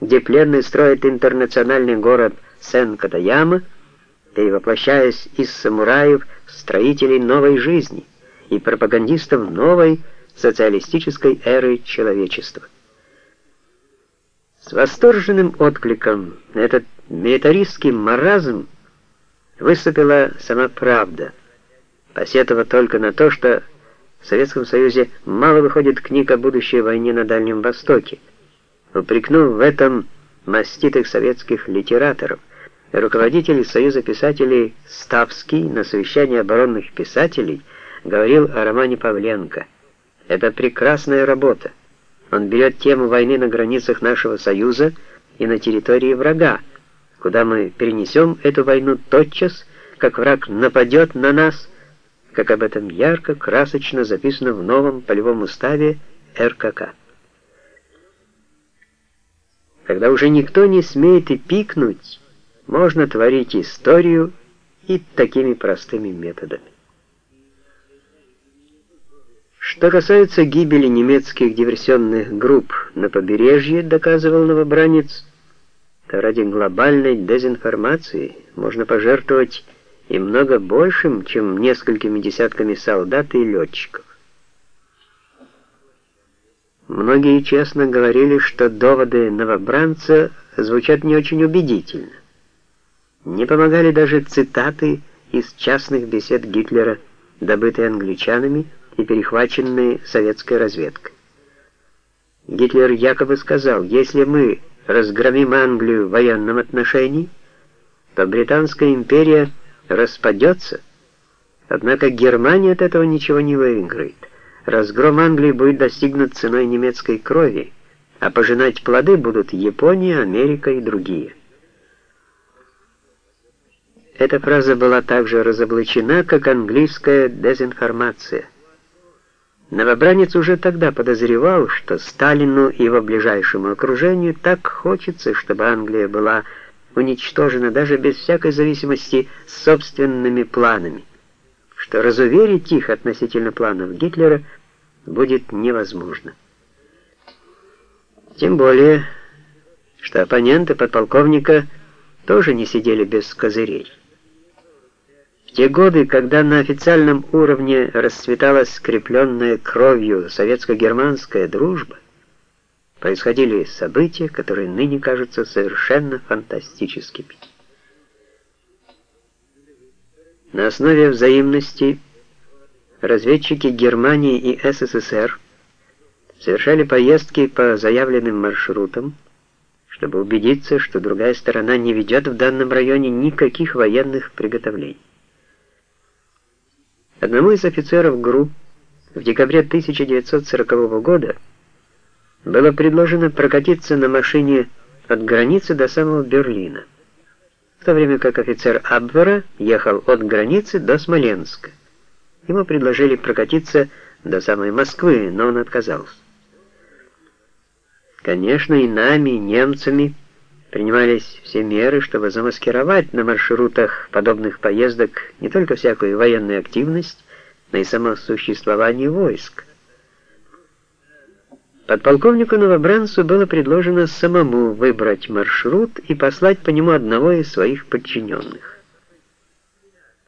где пленные строят интернациональный город Сен-Катаяма, перевоплощаясь из самураев строителей новой жизни и пропагандистов новой социалистической эры человечества. С восторженным откликом на этот милитаристский маразм выступила сама правда, посетовав только на то, что в Советском Союзе мало выходит книг о будущей войне на Дальнем Востоке, упрекнув в этом маститых советских литераторов. Руководитель Союза писателей Ставский на совещании оборонных писателей говорил о романе Павленко. Это прекрасная работа. Он берет тему войны на границах нашего Союза и на территории врага, куда мы перенесем эту войну тотчас, как враг нападет на нас, как об этом ярко, красочно записано в новом полевом уставе РКК. Когда уже никто не смеет и пикнуть, можно творить историю и такими простыми методами. Что касается гибели немецких диверсионных групп на побережье, доказывал новобранец, то ради глобальной дезинформации можно пожертвовать и много большим, чем несколькими десятками солдат и летчиков. Многие честно говорили, что доводы новобранца звучат не очень убедительно. Не помогали даже цитаты из частных бесед Гитлера, добытые англичанами и перехваченные советской разведкой. Гитлер якобы сказал, если мы разгромим Англию в военном отношении, то Британская империя распадется, однако Германия от этого ничего не выиграет. Разгром Англии будет достигнут ценой немецкой крови, а пожинать плоды будут Япония, Америка и другие. Эта фраза была также разоблачена, как английская дезинформация. Новобранец уже тогда подозревал, что Сталину и его ближайшему окружению так хочется, чтобы Англия была уничтожена даже без всякой зависимости собственными планами что разуверить их относительно планов Гитлера будет невозможно. Тем более, что оппоненты подполковника тоже не сидели без козырей. В те годы, когда на официальном уровне расцветала скрепленная кровью советско-германская дружба, происходили события, которые ныне кажутся совершенно фантастическими. На основе взаимности разведчики Германии и СССР совершали поездки по заявленным маршрутам, чтобы убедиться, что другая сторона не ведет в данном районе никаких военных приготовлений. Одному из офицеров ГРУ в декабре 1940 года было предложено прокатиться на машине от границы до самого Берлина в то время как офицер Абвера ехал от границы до Смоленска. Ему предложили прокатиться до самой Москвы, но он отказался. Конечно, и нами, и немцами, принимались все меры, чтобы замаскировать на маршрутах подобных поездок не только всякую военную активность, но и само существование войск. Подполковнику Новобранцу было предложено самому выбрать маршрут и послать по нему одного из своих подчиненных.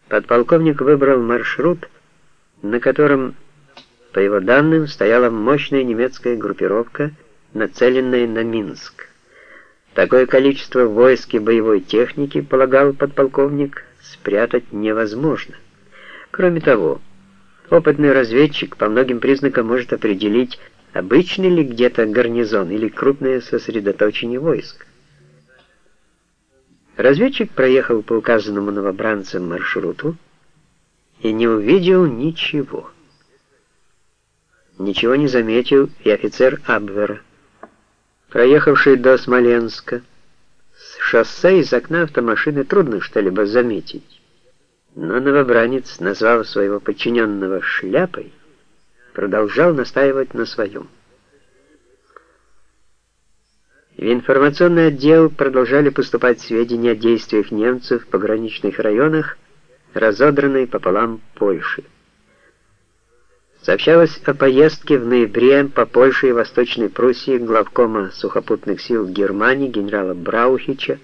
Подполковник выбрал маршрут, на котором, по его данным, стояла мощная немецкая группировка, нацеленная на Минск. Такое количество войск и боевой техники, полагал подполковник, спрятать невозможно. Кроме того, опытный разведчик по многим признакам может определить, обычный ли где-то гарнизон или крупное сосредоточение войск. Разведчик проехал по указанному новобранцам маршруту и не увидел ничего. Ничего не заметил и офицер Абвера, проехавший до Смоленска. С шоссе из окна автомашины трудно что-либо заметить. Но новобранец, назвав своего подчиненного шляпой, продолжал настаивать на своем. В информационный отдел продолжали поступать сведения о действиях немцев в пограничных районах, разодранной пополам Польши. Сообщалось о поездке в ноябре по Польше и Восточной Пруссии главкома сухопутных сил Германии генерала Браухича